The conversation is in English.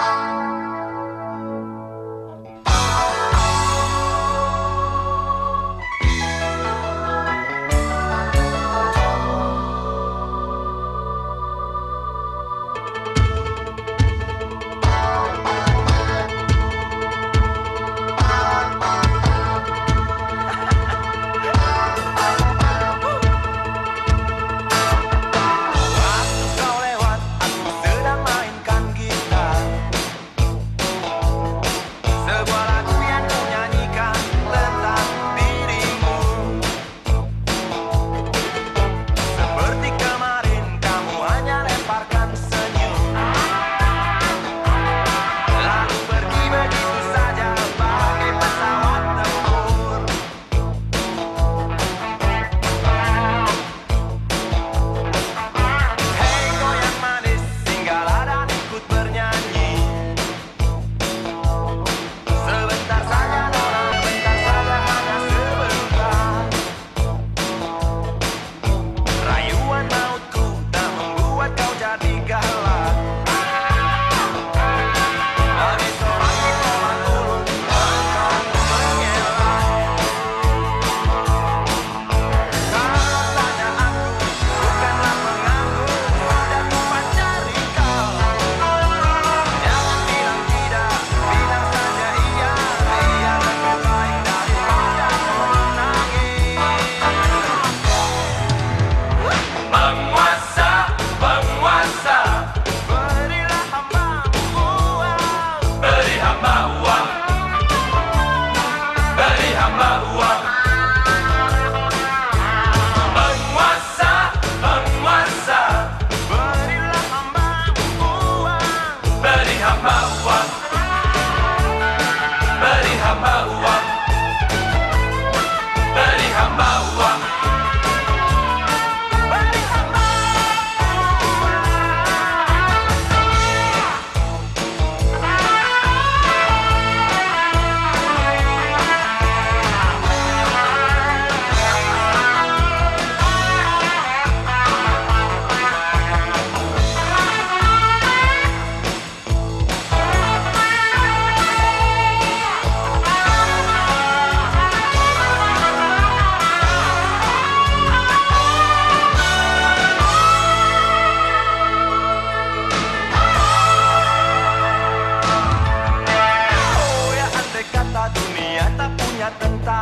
Bye. tentang